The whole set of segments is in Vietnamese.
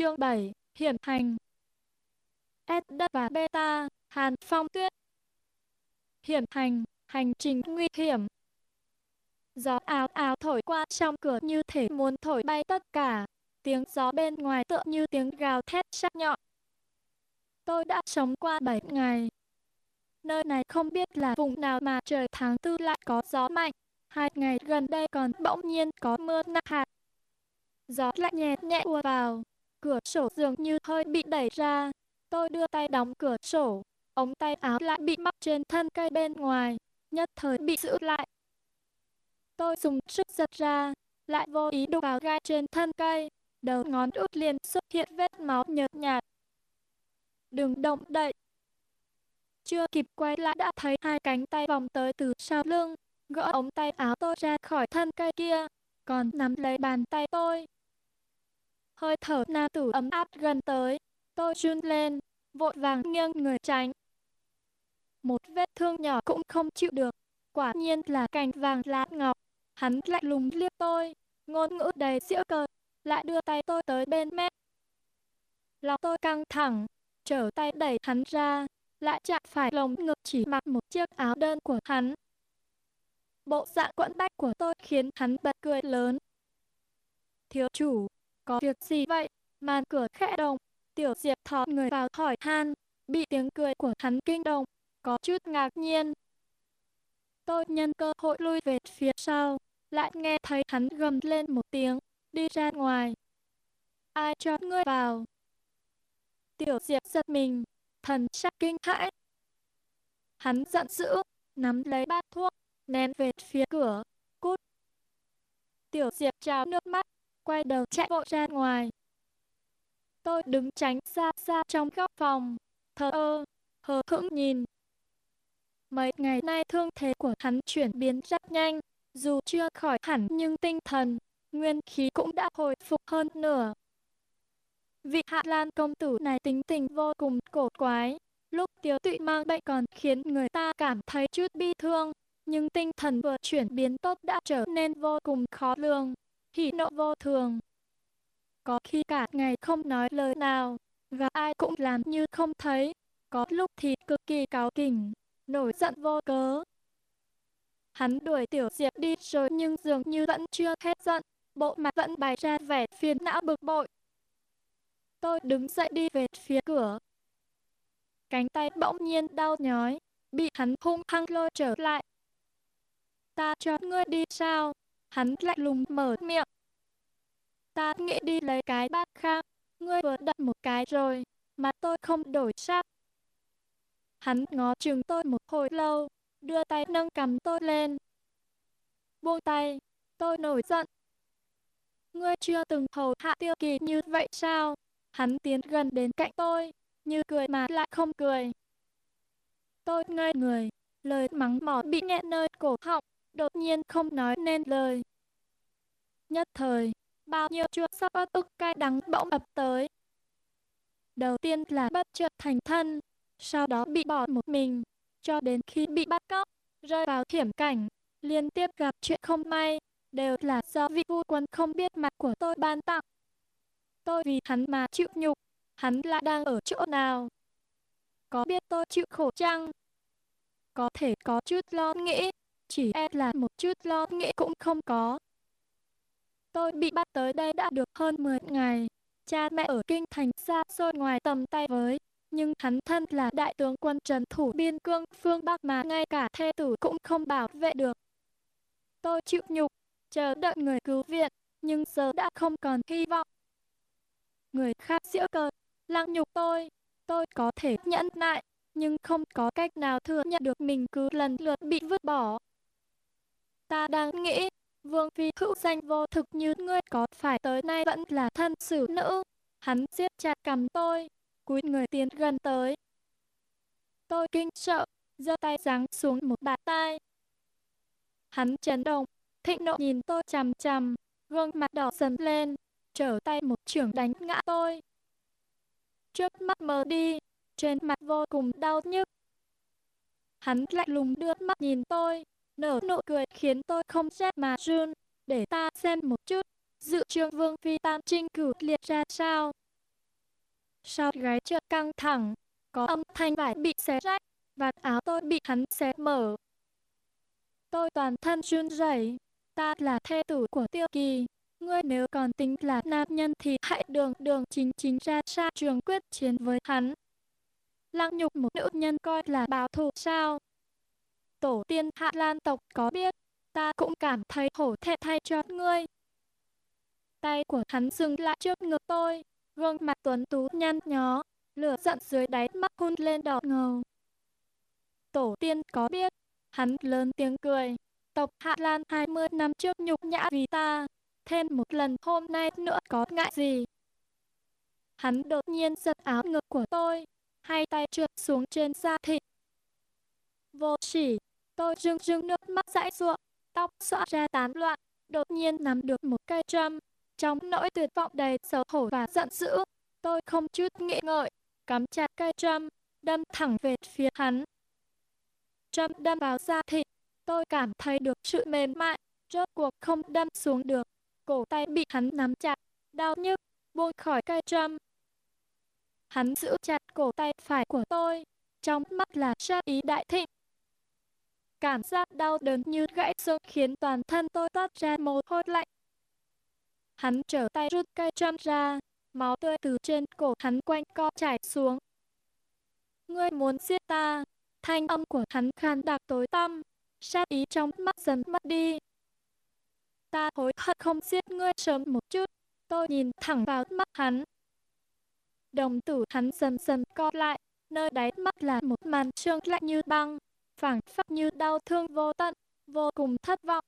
Chương 7 Hiểm hành. S đất và beta, Hàn Phong Tuyết. Hiểm hành, hành trình nguy hiểm. Gió áo áo thổi qua trong cửa như thể muốn thổi bay tất cả. Tiếng gió bên ngoài tựa như tiếng gào thét sắc nhọn. Tôi đã sống qua 7 ngày. Nơi này không biết là vùng nào mà trời tháng tư lại có gió mạnh. Hai ngày gần đây còn bỗng nhiên có mưa nặng hạt. Gió lại nhẹ nhẹ ùa vào, cửa sổ dường như hơi bị đẩy ra. Tôi đưa tay đóng cửa sổ, ống tay áo lại bị mắc trên thân cây bên ngoài, nhất thời bị giữ lại. Tôi dùng sức giật ra, lại vô ý đụng vào gai trên thân cây, đầu ngón út liền xuất hiện vết máu nhợt nhạt. Đừng động đậy. Chưa kịp quay lại đã thấy hai cánh tay vòng tới từ sau lưng, gỡ ống tay áo tôi ra khỏi thân cây kia, còn nắm lấy bàn tay tôi, hơi thở nam tử ấm áp gần tới. Tôi run lên, vội vàng nghiêng người tránh. Một vết thương nhỏ cũng không chịu được, quả nhiên là cành vàng lá ngọc. Hắn lạnh lùng liếc tôi, ngôn ngữ đầy giễu cợt, lại đưa tay tôi tới bên mép. Lòng tôi căng thẳng, trở tay đẩy hắn ra, lại chạm phải lồng ngực chỉ mặc một chiếc áo đơn của hắn. Bộ dạng quẫn bách của tôi khiến hắn bật cười lớn. Thiếu chủ, có việc gì vậy? Màn cửa khẽ động, tiểu diệp thò người vào hỏi han, bị tiếng cười của hắn kinh động, có chút ngạc nhiên. Tôi nhân cơ hội lui về phía sau, lại nghe thấy hắn gầm lên một tiếng, đi ra ngoài. Ai cho ngươi vào? Tiểu diệp giật mình, thần sắc kinh hãi. Hắn giận dữ, nắm lấy bát thuốc, ném về phía cửa, cút. Tiểu diệp trào nước mắt, quay đầu chạy vội ra ngoài. Tôi đứng tránh xa xa trong góc phòng, thờ ơ, hờ hững nhìn. Mấy ngày nay thương thế của hắn chuyển biến rất nhanh, dù chưa khỏi hẳn nhưng tinh thần, nguyên khí cũng đã hồi phục hơn nửa. Vị Hạ Lan công tử này tính tình vô cùng cổ quái, lúc tiếu tụy mang bệnh còn khiến người ta cảm thấy chút bi thương, nhưng tinh thần vừa chuyển biến tốt đã trở nên vô cùng khó lường hỉ nộ vô thường. Có khi cả ngày không nói lời nào, và ai cũng làm như không thấy, có lúc thì cực kỳ cáo kỉnh, nổi giận vô cớ. Hắn đuổi tiểu diệp đi rồi nhưng dường như vẫn chưa hết giận, bộ mặt vẫn bày ra vẻ phiền não bực bội. Tôi đứng dậy đi về phía cửa. Cánh tay bỗng nhiên đau nhói, bị hắn hung hăng lôi trở lại. Ta cho ngươi đi sao? Hắn lạnh lùng mở miệng. Ta nghĩ đi lấy cái bát khác, ngươi vừa đặt một cái rồi, mà tôi không đổi sắc. Hắn ngó chừng tôi một hồi lâu, đưa tay nâng cầm tôi lên. Buông tay, tôi nổi giận. Ngươi chưa từng hầu hạ tiêu kỳ như vậy sao? Hắn tiến gần đến cạnh tôi, như cười mà lại không cười. Tôi ngây người, lời mắng mỏ bị nghẹn nơi cổ họng, đột nhiên không nói nên lời. Nhất thời, bao nhiêu chua sắc ớt ức cay đắng bỗng ập tới. Đầu tiên là bất chợt thành thân, sau đó bị bỏ một mình, cho đến khi bị bắt cóc, rơi vào hiểm cảnh, liên tiếp gặp chuyện không may, đều là do vị vua quân không biết mặt của tôi ban tặng. Tôi vì hắn mà chịu nhục, hắn lại đang ở chỗ nào? Có biết tôi chịu khổ chăng? Có thể có chút lo nghĩ, chỉ e là một chút lo nghĩ cũng không có. Tôi bị bắt tới đây đã được hơn 10 ngày. Cha mẹ ở kinh thành xa xôi ngoài tầm tay với, nhưng hắn thân là đại tướng quân trần thủ biên cương phương Bắc mà ngay cả thê tử cũng không bảo vệ được. Tôi chịu nhục, chờ đợi người cứu viện, nhưng giờ đã không còn hy vọng. Người khác giễu cợt, lăng nhục tôi, tôi có thể nhẫn nại, nhưng không có cách nào thừa nhận được mình cứ lần lượt bị vứt bỏ. Ta đang nghĩ, Vương Phi hữu danh vô thực như ngươi có phải tới nay vẫn là thân xử nữ. Hắn siết chặt cầm tôi, cúi người tiến gần tới. Tôi kinh sợ, giơ tay giáng xuống một bàn tay. Hắn chấn động, thịnh nộ nhìn tôi chằm chằm, gương mặt đỏ dần lên, trở tay một trưởng đánh ngã tôi. Trước mắt mờ đi, trên mặt vô cùng đau nhức. Hắn lạnh lùng đưa mắt nhìn tôi, nở nụ cười khiến tôi không rét mà run. Để ta xem một chút, dự trương vương phi tam trinh cử liệt ra sao. sau gái chợt căng thẳng, có âm thanh vải bị xé rách, và áo tôi bị hắn xé mở. Tôi toàn thân run rẩy, ta là thê tử của Tiêu Kỳ, ngươi nếu còn tính là nam nhân thì hãy đường đường chính chính ra xa trường quyết chiến với hắn. Lăng nhục một nữ nhân coi là báo thù sao? Tổ tiên Hạ Lan tộc có biết, ta cũng cảm thấy hổ thẹn thay cho ngươi. Tay của hắn dừng lại trước ngực tôi, gương mặt tuấn tú nhăn nhó, lửa giận dưới đáy mắt hun lên đỏ ngầu. Tổ tiên có biết, hắn lớn tiếng cười, tộc Hạ Lan 20 năm trước nhục nhã vì ta, thêm một lần hôm nay nữa có ngại gì. Hắn đột nhiên giật áo ngực của tôi, hai tay trượt xuống trên da thịt. Vô sỉ, tôi rưng rưng nước mắt dãi ruộng, tóc xõa ra tán loạn, đột nhiên nắm được một cây trâm. Trong nỗi tuyệt vọng đầy xấu hổ và giận dữ, tôi không chút nghĩ ngợi, cắm chặt cây trâm, đâm thẳng về phía hắn. Trâm đâm vào da thịt, tôi cảm thấy được sự mềm mại, rốt cuộc không đâm xuống được. Cổ tay bị hắn nắm chặt, đau nhức, buông khỏi cây trâm. Hắn giữ chặt cổ tay phải của tôi, trong mắt là sát ý đại thịnh. Cảm giác đau đớn như gãy xương khiến toàn thân tôi toát ra mồ hôi lạnh. Hắn trở tay rút cây trâm ra, máu tươi từ trên cổ hắn quanh co chảy xuống. Ngươi muốn giết ta, thanh âm của hắn khan đặc tối tăm, sát ý trong mắt dần mất đi. Ta hối hận không giết ngươi sớm một chút, tôi nhìn thẳng vào mắt hắn. Đồng tử hắn dần dần co lại, nơi đáy mắt là một màn trương lạnh như băng, phảng phất như đau thương vô tận, vô cùng thất vọng.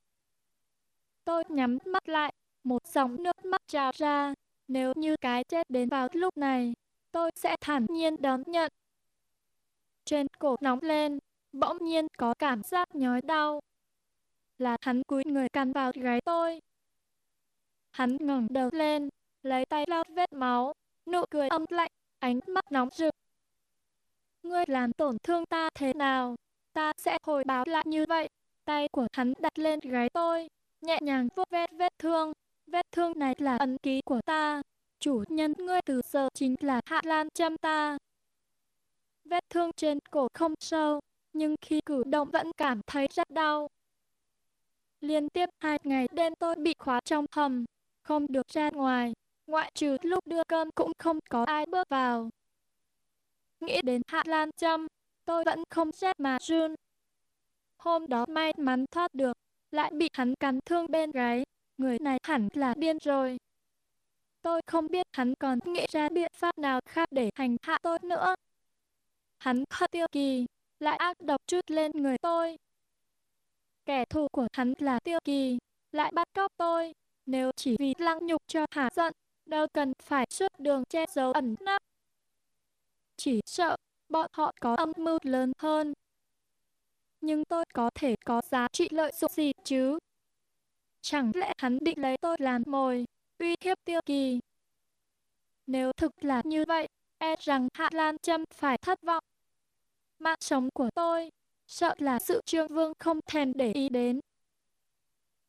Tôi nhắm mắt lại, một dòng nước mắt trào ra, nếu như cái chết đến vào lúc này, tôi sẽ thản nhiên đón nhận. Trên cổ nóng lên, bỗng nhiên có cảm giác nhói đau. Là hắn cúi người căn vào gáy tôi. Hắn ngẩng đầu lên, lấy tay lau vết máu, nụ cười âm lạnh, ánh mắt nóng rực. Ngươi làm tổn thương ta thế nào, ta sẽ hồi báo lại như vậy. Tay của hắn đặt lên gáy tôi, nhẹ nhàng vuốt ve vết thương. Vết thương này là ấn ký của ta. Chủ nhân ngươi từ giờ chính là Hạ Lan Trâm ta. Vết thương trên cổ không sâu, nhưng khi cử động vẫn cảm thấy rất đau. Liên tiếp hai ngày đêm tôi bị khóa trong hầm, không được ra ngoài, ngoại trừ lúc đưa cơm cũng không có ai bước vào. Nghĩ đến Hạ Lan Trâm, tôi vẫn không rét mà run. Hôm đó may mắn thoát được, lại bị hắn cắn thương bên gáy, người này hẳn là điên rồi. Tôi không biết hắn còn nghĩ ra biện pháp nào khác để hành hạ tôi nữa. Hắn hận tiêu kỳ, lại ác độc chút lên người tôi. Kẻ thù của hắn là tiêu kỳ, lại bắt cóc tôi. Nếu chỉ vì lăng nhục cho hạ giận, đâu cần phải xuất đường che giấu ẩn nấp. Chỉ sợ, bọn họ có âm mưu lớn hơn. Nhưng tôi có thể có giá trị lợi dụng gì chứ? Chẳng lẽ hắn định lấy tôi làm mồi, uy hiếp tiêu kỳ? Nếu thực là như vậy, e rằng Hạ Lan Trâm phải thất vọng. Mạng sống của tôi, sợ là sự trương vương không thèm để ý đến.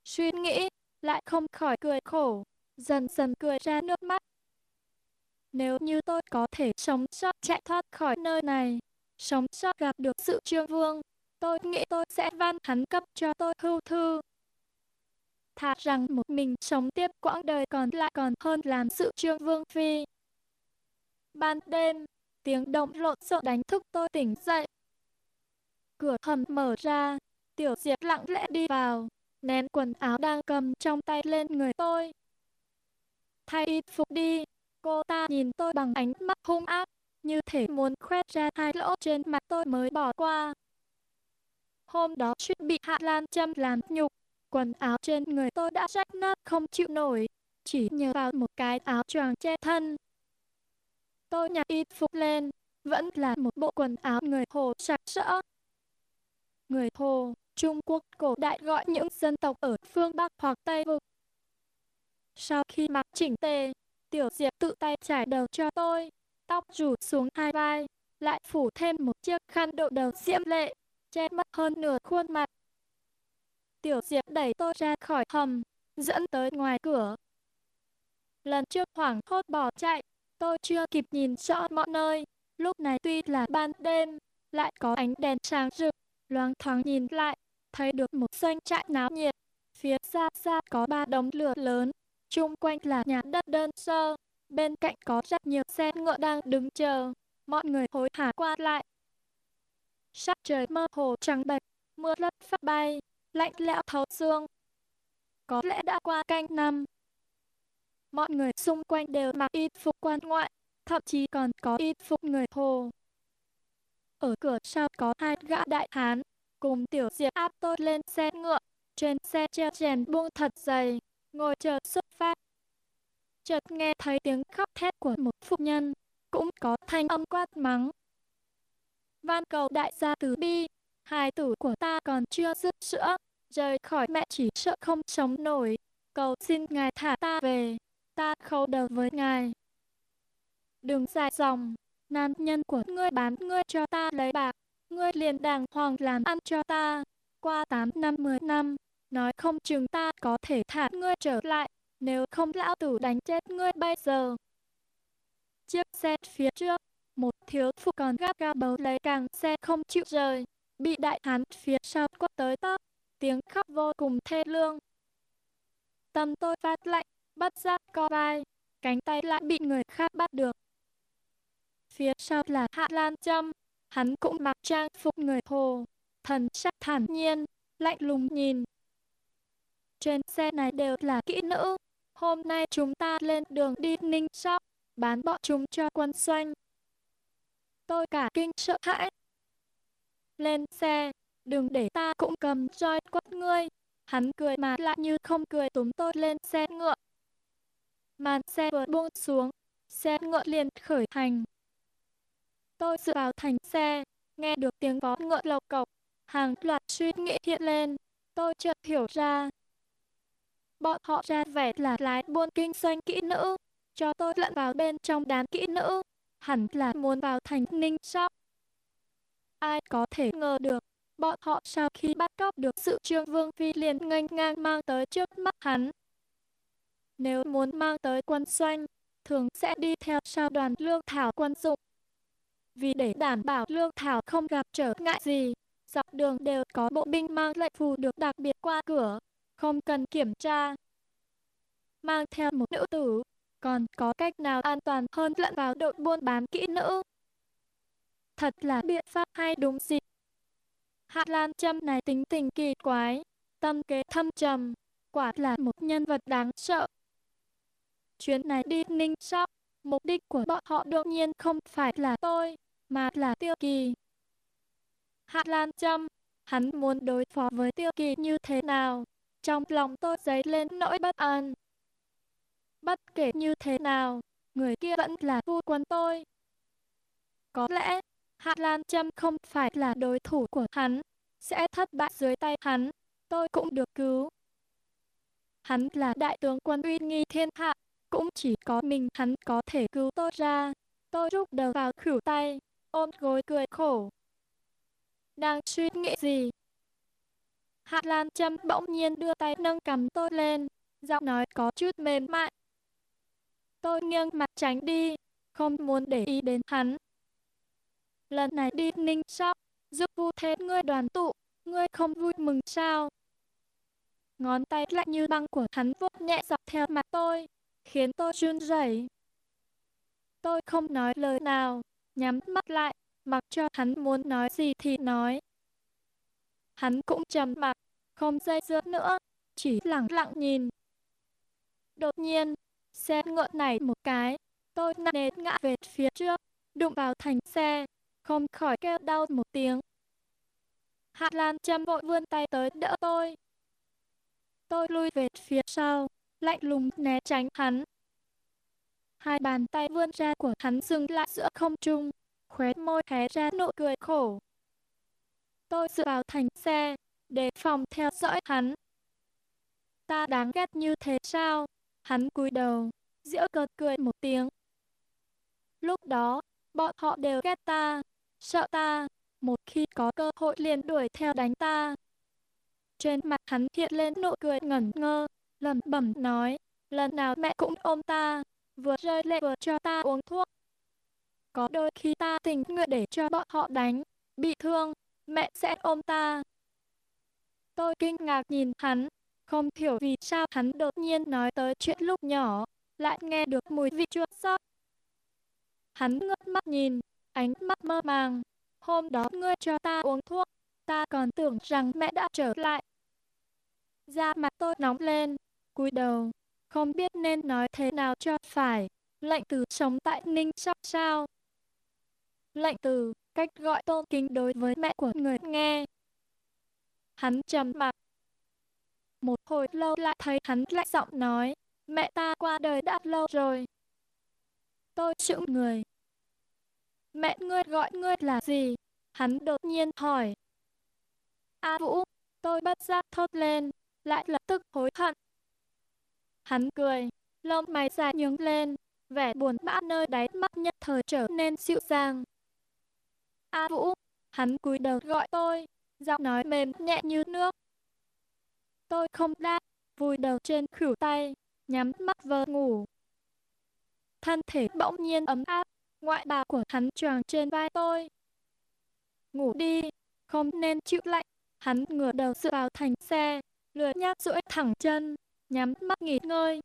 Suy nghĩ, lại không khỏi cười khổ, dần dần cười ra nước mắt. Nếu như tôi có thể sống sót chạy thoát khỏi nơi này, sống sót gặp được sự trương vương, tôi nghĩ tôi sẽ van hắn cấp cho tôi hưu thư. Thà rằng một mình sống tiếp quãng đời còn lại còn hơn làm sự trương vương phi. Ban đêm, tiếng động lộn xộn đánh thức tôi tỉnh dậy. Cửa hầm mở ra, tiểu diệp lặng lẽ đi vào, ném quần áo đang cầm trong tay lên người tôi. Thay y phục đi, cô ta nhìn tôi bằng ánh mắt hung ác, như thể muốn khoét ra hai lỗ trên mặt tôi mới bỏ qua. Hôm đó suýt bị Hạ Lan châm làm nhục, quần áo trên người tôi đã rách nát không chịu nổi, chỉ nhờ vào một cái áo choàng che thân. Tôi nhặt y phục lên, vẫn là một bộ quần áo người Hồ sặc sỡ. Người Hồ, Trung Quốc cổ đại gọi những dân tộc ở phương Bắc hoặc Tây Vực. Sau khi mặc chỉnh tề, Tiểu Diệp tự tay trải đầu cho tôi, tóc rủ xuống hai vai, lại phủ thêm một chiếc khăn độ đầu diễm lệ, che mất hơn nửa khuôn mặt. Tiểu Diệp đẩy tôi ra khỏi hầm, dẫn tới ngoài cửa. Lần trước hoảng hốt bỏ chạy, Tôi chưa kịp nhìn rõ mọi nơi, lúc này tuy là ban đêm, lại có ánh đèn sáng rực, loáng thoáng nhìn lại, thấy được một doanh trại náo nhiệt. Phía xa xa có ba đống lửa lớn, chung quanh là nhà đất đơn sơ, bên cạnh có rất nhiều xe ngựa đang đứng chờ, mọi người hối hả qua lại. Sắc trời mơ hồ trắng bệch, mưa lất phát bay, lạnh lẽo thấu xương. Có lẽ đã qua canh năm. Mọi người xung quanh đều mặc y phục quan ngoại, thậm chí còn có y phục người hồ. Ở cửa sau có hai gã đại hán, cùng tiểu diệp áp tôi lên xe ngựa, trên xe treo rèn buông thật dày, ngồi chờ xuất phát. Chợt nghe thấy tiếng khóc thét của một phụ nhân, cũng có thanh âm quát mắng. Van cầu đại gia từ bi, hài tử của ta còn chưa dứt sữa, rời khỏi mẹ chỉ sợ không sống nổi, cầu xin ngài thả ta về, ta khấu đầu với ngài. Đừng dài dòng, nam nhân của ngươi bán ngươi cho ta lấy bạc, ngươi liền đàng hoàng làm ăn cho ta. Qua 8 năm 10 năm, nói không chừng ta có thể thả ngươi trở lại, nếu không lão tử đánh chết ngươi bây giờ. Chiếc xe phía trước, một thiếu phụ còn gắt gao bấu lấy càng xe không chịu rời, bị đại hán phía sau quất tới tóc, tiếng khóc vô cùng thê lương. Tâm tôi phát lạnh, bắt ra co vai, cánh tay lại bị người khác bắt được. Phía sau là Hạ Lan Trâm, hắn cũng mặc trang phục người Hồ, thần sắc thản nhiên, lạnh lùng nhìn. Trên xe này đều là kỹ nữ, hôm nay chúng ta lên đường đi Ninh Sóc, bán bọn chúng cho quân xoanh Tôi cả kinh sợ hãi. Lên xe, đừng để ta cũng cầm roi quất ngươi. Hắn cười mà lại như không cười túm tôi lên xe ngựa. Màn xe vừa buông xuống, xe ngựa liền khởi hành. Tôi dựa vào thành xe, nghe được tiếng vó ngựa lộc cộc, hàng loạt suy nghĩ hiện lên. Tôi chợt hiểu ra. Bọn họ ra vẻ là lái buôn kinh doanh kỹ nữ, cho tôi lẫn vào bên trong đám kỹ nữ, hẳn là muốn vào thành ninh sóc. Ai có thể ngờ được, bọn họ sau khi bắt cóc được sự trương vương phi liền nghênh ngang mang tới trước mắt hắn. Nếu muốn mang tới quân doanh, thường sẽ đi theo sau đoàn lương thảo quân dụng. Vì để đảm bảo lương thảo không gặp trở ngại gì, dọc đường đều có bộ binh mang lệnh phù được đặc biệt qua cửa, không cần kiểm tra. Mang theo một nữ tử, còn có cách nào an toàn hơn lẫn vào đội buôn bán kỹ nữ? Thật là biện pháp hay đúng gì? Hạ Lan Trâm này tính tình kỳ quái, tâm kế thâm trầm, quả là một nhân vật đáng sợ. Chuyến này đi Ninh Sóc, mục đích của bọn họ đương nhiên không phải là tôi, mà là Tiêu Kỳ. Hạ Lan Trâm, hắn muốn đối phó với Tiêu Kỳ như thế nào? Trong lòng tôi dấy lên nỗi bất an. Bất kể như thế nào, người kia vẫn là phu quân tôi. Có lẽ, Hạ Lan Trâm không phải là đối thủ của hắn, sẽ thất bại dưới tay hắn, tôi cũng được cứu. Hắn là đại tướng quân uy nghi thiên hạ, cũng chỉ có mình hắn có thể cứu tôi ra. Tôi rút đầu vào khửu tay, ôm gối cười khổ. Đang suy nghĩ gì? Hạ Lan Trâm bỗng nhiên đưa tay nâng cầm tôi lên, giọng nói có chút mềm mại. Tôi nghiêng mặt tránh đi, không muốn để ý đến hắn. Lần này đi ninh sóc, giúp vu thế ngươi đoàn tụ, ngươi không vui mừng sao? Ngón tay lạnh như băng của hắn vuốt nhẹ dọc theo mặt tôi, khiến tôi run rẩy. Tôi không nói lời nào, nhắm mắt lại, mặc cho hắn muốn nói gì thì nói. Hắn cũng trầm mặc, không dây dưa nữa, chỉ lặng lặng nhìn. Đột nhiên, xe ngựa này một cái, tôi nặng nề ngã về phía trước, đụng vào thành xe, không khỏi kêu đau một tiếng. Hạ Lan châm vội vươn tay tới đỡ tôi. Tôi lui về phía sau, lạnh lùng né tránh hắn. Hai bàn tay vươn ra của hắn dừng lại giữa không trung, khóe môi hé ra nụ cười khổ. Tôi dựa vào thành xe, để phòng theo dõi hắn. Ta đáng ghét như thế sao? Hắn cúi đầu, diễu cợt cười một tiếng. Lúc đó, bọn họ đều ghét ta, sợ ta, một khi có cơ hội liền đuổi theo đánh ta. Trên mặt hắn hiện lên nụ cười ngẩn ngơ, lẩm bẩm nói, lần nào mẹ cũng ôm ta, vừa rơi lệ vừa cho ta uống thuốc. Có đôi khi ta tình nguyện để cho bọn họ đánh, bị thương, mẹ sẽ ôm ta. Tôi kinh ngạc nhìn hắn, không hiểu vì sao hắn đột nhiên nói tới chuyện lúc nhỏ, lại nghe được mùi vị chua xót. Hắn ngước mắt nhìn, ánh mắt mơ màng. Hôm đó ngươi cho ta uống thuốc, ta còn tưởng rằng mẹ đã trở lại. Da mặt tôi nóng lên, cúi đầu, không biết nên nói thế nào cho phải. Lệnh từ sống tại Ninh Sóc sao? Lệnh từ, cách gọi tôn kính đối với mẹ của người nghe. Hắn trầm mặc. Một hồi lâu lại thấy hắn lạnh giọng nói, mẹ ta qua đời đã lâu rồi. Tôi chữ người. Mẹ ngươi gọi ngươi là gì? Hắn đột nhiên hỏi. A Vũ, tôi bất giác thốt lên, lại lập tức hối hận. Hắn cười, lông mày dài nhướng lên, vẻ buồn bã nơi đáy mắt nhất thời trở nên dịu dàng. A Vũ, hắn cúi đầu gọi tôi, giọng nói mềm nhẹ như nước. Tôi không đáp, vùi đầu trên khuỷu tay, nhắm mắt vờ ngủ. Thân thể bỗng nhiên ấm áp, ngoại bào của hắn choàng trên vai tôi. Ngủ đi, không nên chịu lạnh. Hắn ngửa đầu dựa vào thành xe, lười nhác duỗi thẳng chân, nhắm mắt nghỉ ngơi.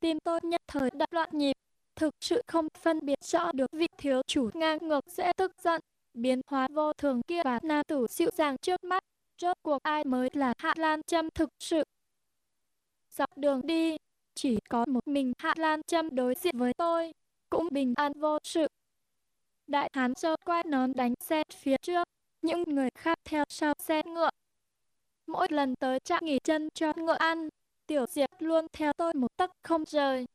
Tim tôi nhất thời đập loạn nhịp, thực sự không phân biệt rõ được vị thiếu chủ ngang ngược sẽ tức giận, biến hóa vô thường kia và nam tử dịu dàng trước mắt. Rốt cuộc ai mới là Hạ Lan Trâm thực sự? Dọc đường đi, chỉ có một mình Hạ Lan Trâm đối diện với tôi, cũng bình an vô sự. Đại hán sơ quay nón đánh xe phía trước, những người khác theo sau xe ngựa. Mỗi lần tới trạm nghỉ chân cho ngựa ăn, Tiểu Diệp luôn theo tôi một tấc không rời.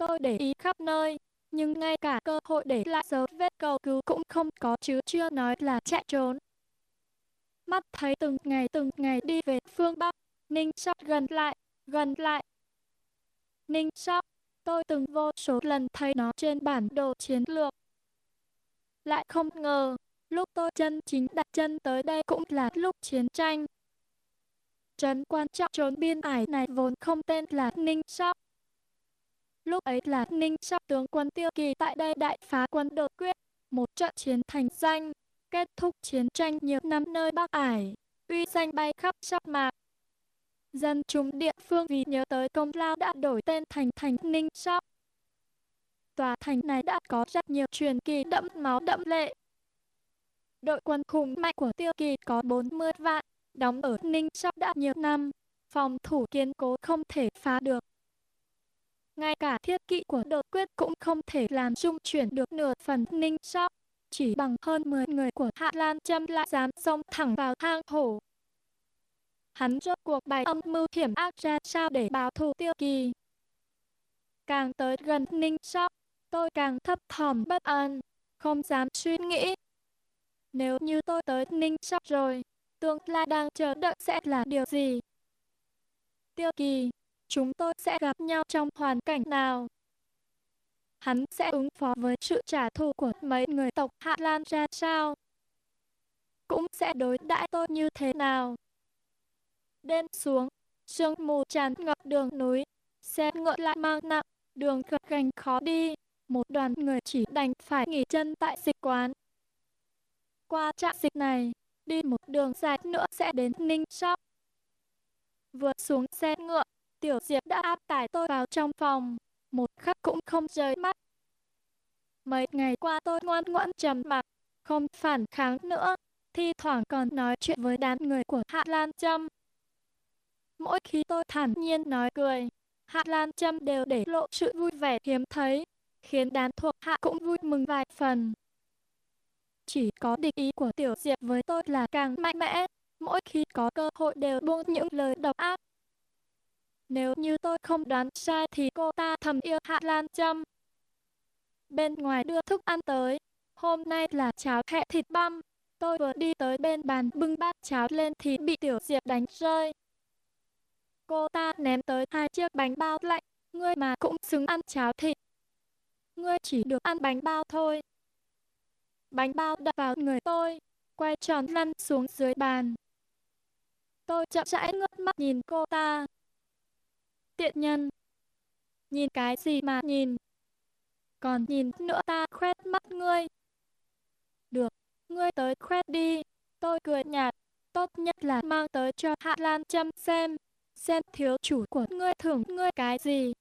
Tôi để ý khắp nơi, nhưng ngay cả cơ hội để lại dấu vết cầu cứu cũng không có chứ chưa nói là chạy trốn. Mắt thấy từng ngày từng ngày đi về phương Bắc, Ninh Sóc gần lại, gần lại. Ninh Sóc, tôi từng vô số lần thấy nó trên bản đồ chiến lược. Lại không ngờ, lúc tôi chân chính đặt chân tới đây cũng là lúc chiến tranh. Trấn quan trọng trốn biên ải này vốn không tên là Ninh Sóc. Lúc ấy là Ninh Sóc tướng quân tiêu kỳ tại đây đại phá quân đột quyết, một trận chiến thành danh, kết thúc chiến tranh nhiều năm nơi Bắc Ải, uy danh bay khắp sắc mạc. Dân chúng địa phương vì nhớ tới công lao đã đổi tên thành thành Ninh Sóc. Tòa thành này đã có rất nhiều truyền kỳ đẫm máu đẫm lệ. Đội quân khủng mạnh của Tiêu Kỳ có 40 vạn, đóng ở Ninh Sóc đã nhiều năm, phòng thủ kiên cố không thể phá được. Ngay cả thiết kỵ của đột quyết cũng không thể làm dung chuyển được nửa phần Ninh Sóc. Chỉ bằng hơn 10 người của Hạ Lan Trâm lại dám xông thẳng vào hang hổ. Hắn rốt cuộc bày âm mưu hiểm ác ra sao để báo thù tiêu kỳ. Càng tới gần Ninh Sóc, tôi càng thấp thỏm bất an, không dám suy nghĩ. Nếu như tôi tới Ninh Sóc rồi, tương lai đang chờ đợi sẽ là điều gì? Tiêu kỳ, chúng tôi sẽ gặp nhau trong hoàn cảnh nào? Hắn sẽ ứng phó với sự trả thù của mấy người tộc Hạ Lan ra sao? Cũng sẽ đối đãi tôi như thế nào? Đêm xuống, sương mù tràn ngập đường núi, xe ngựa lại mang nặng, đường gập gành khó đi, một đoàn người chỉ đành phải nghỉ chân tại dịch quán. Qua trạm dịch này, đi một đường dài nữa sẽ đến Ninh Sóc. Vừa xuống xe ngựa, Tiểu Diệp đã áp tải tôi vào trong phòng, một khắc cũng không rời mắt. Mấy ngày qua tôi ngoan ngoãn trầm mặc, không phản kháng nữa, thi thoảng còn nói chuyện với đám người của Hạ Lan Trâm. Mỗi khi tôi thản nhiên nói cười, Hạ Lan Trâm đều để lộ sự vui vẻ hiếm thấy, khiến đám thuộc hạ cũng vui mừng vài phần. Chỉ có địch ý của Tiểu Diệp với tôi là càng mạnh mẽ, mỗi khi có cơ hội đều buông những lời độc ác. Nếu như tôi không đoán sai thì cô ta thầm yêu Hạ Lan Trâm. Bên ngoài đưa thức ăn tới, hôm nay là cháo hẹ thịt băm. Tôi vừa đi tới bên bàn bưng bát cháo lên thì bị Tiểu Diệp đánh rơi. Cô ta ném tới hai chiếc bánh bao lạnh, ngươi mà cũng xứng ăn cháo thịt. Ngươi chỉ được ăn bánh bao thôi. Bánh bao đập vào người tôi, quay tròn lăn xuống dưới bàn. Tôi chậm rãi ngước mắt nhìn cô ta. Tiện nhân. nhìn cái gì mà nhìn. Còn nhìn nữa ta khoét mắt ngươi. Được, ngươi tới khoét đi. Tôi cười nhạt, tốt nhất là mang tới cho Hạ Lan Trâm xem, xem thiếu chủ của ngươi thưởng ngươi cái gì.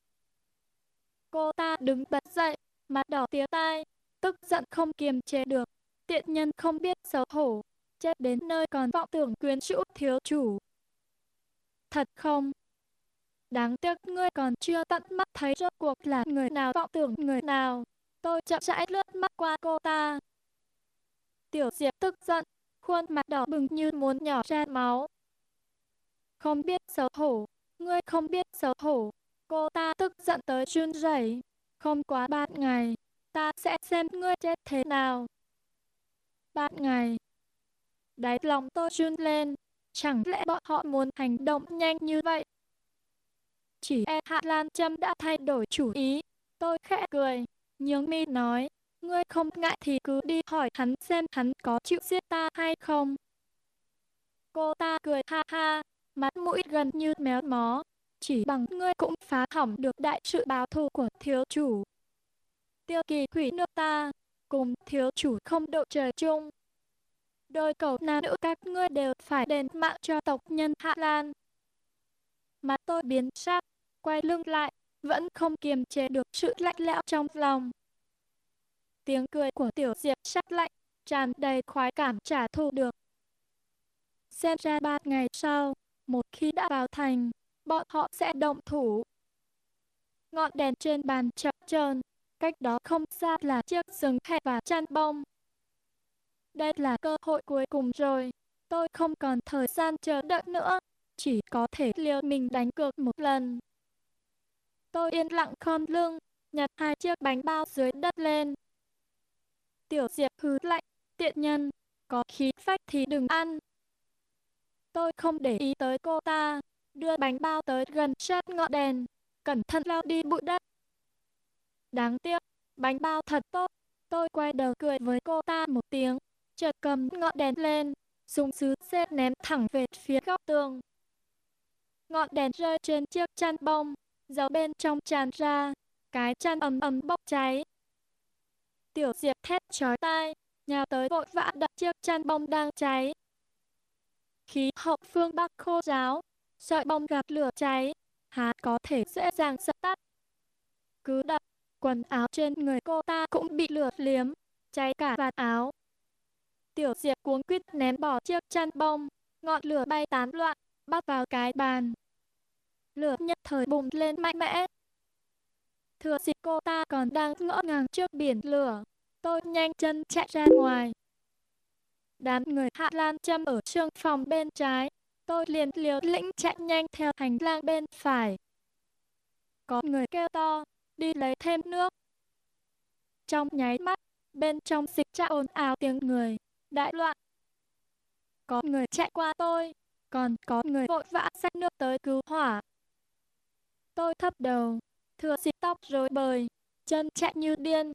Cô ta đứng bật dậy, mặt đỏ tía tai, tức giận không kiềm chế được, tiện nhân không biết xấu hổ, chết đến nơi còn vọng tưởng quyến rũ thiếu chủ. Thật không? Đáng tiếc ngươi còn chưa tận mắt thấy rốt cuộc là người nào vọng tưởng người nào. Tôi chậm rãi lướt mắt qua cô ta. Tiểu Diệp tức giận, khuôn mặt đỏ bừng như muốn nhỏ ra máu. Không biết xấu hổ, ngươi không biết xấu hổ. Cô ta tức giận tới run rẩy. Không quá ba ngày, ta sẽ xem ngươi chết thế nào. Ba ngày. Đáy lòng tôi run lên, chẳng lẽ bọn họ muốn hành động nhanh như vậy? Chỉ e Hạ Lan Trâm đã thay đổi chủ ý. Tôi khẽ cười, nhướng mi nói, ngươi không ngại thì cứ đi hỏi hắn xem hắn có chịu giết ta hay không. Cô ta cười ha ha, mắt mũi gần như méo mó, chỉ bằng ngươi cũng phá hỏng được đại sự báo thù của thiếu chủ. Tiêu kỳ thủy nước ta, cùng thiếu chủ không độ trời chung. Đôi cầu nam nữ các ngươi đều phải đền mạng cho tộc nhân Hạ Lan mà tôi biến sắc, quay lưng lại, vẫn không kiềm chế được sự lạnh lẽo trong lòng. Tiếng cười của tiểu diệp sắc lạnh, tràn đầy khoái cảm trả thù được. Xem ra ba ngày sau, một khi đã vào thành, bọn họ sẽ động thủ. Ngọn đèn trên bàn chập chờn, cách đó không xa là chiếc rừng hẹ và chăn bông. Đây là cơ hội cuối cùng rồi, tôi không còn thời gian chờ đợi nữa, chỉ có thể liều mình đánh cược một lần. Tôi yên lặng khom lưng, nhặt hai chiếc bánh bao dưới đất lên. Tiểu Diệp hứ lạnh, tiện nhân, có khí phách thì đừng ăn. Tôi không để ý tới cô ta, đưa bánh bao tới gần sát ngọn đèn, cẩn thận lao đi bụi đất. Đáng tiếc, bánh bao thật tốt. Tôi quay đầu cười với cô ta một tiếng, chợt cầm ngọn đèn lên, dùng sứ xe ném thẳng về phía góc tường. Ngọn đèn rơi trên chiếc chăn bông, dầu bên trong tràn ra, cái chăn ầm ầm bốc cháy. Tiểu Diệp thét chói tai, nhào tới vội vã đập chiếc chăn bông đang cháy. Khí hậu phương Bắc khô ráo, sợi bông gặp lửa cháy, há có thể dễ dàng dập tắt. Cứ đập, quần áo trên người cô ta cũng bị lửa liếm, cháy cả vạt áo. Tiểu Diệp cuống quýt ném bỏ chiếc chăn bông, ngọn lửa bay tán loạn, bắt vào cái bàn. Lửa nhất thời bùng lên mạnh mẽ. Thừa dịp cô ta còn đang ngỡ ngàng trước biển lửa, tôi nhanh chân chạy ra ngoài. Đám người Hạ Lan châm ở trương phòng bên trái, tôi liền liều lĩnh chạy nhanh theo hành lang bên phải. Có người kêu to, đi lấy thêm nước. Trong nháy mắt, bên trong dịch trạ ồn ào tiếng người, đại loạn. Có người chạy qua tôi, còn có người vội vã xách nước tới cứu hỏa. Tôi thấp đầu, thừa xịt tóc rối bời, chân chạy như điên,